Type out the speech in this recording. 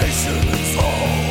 nation and fall.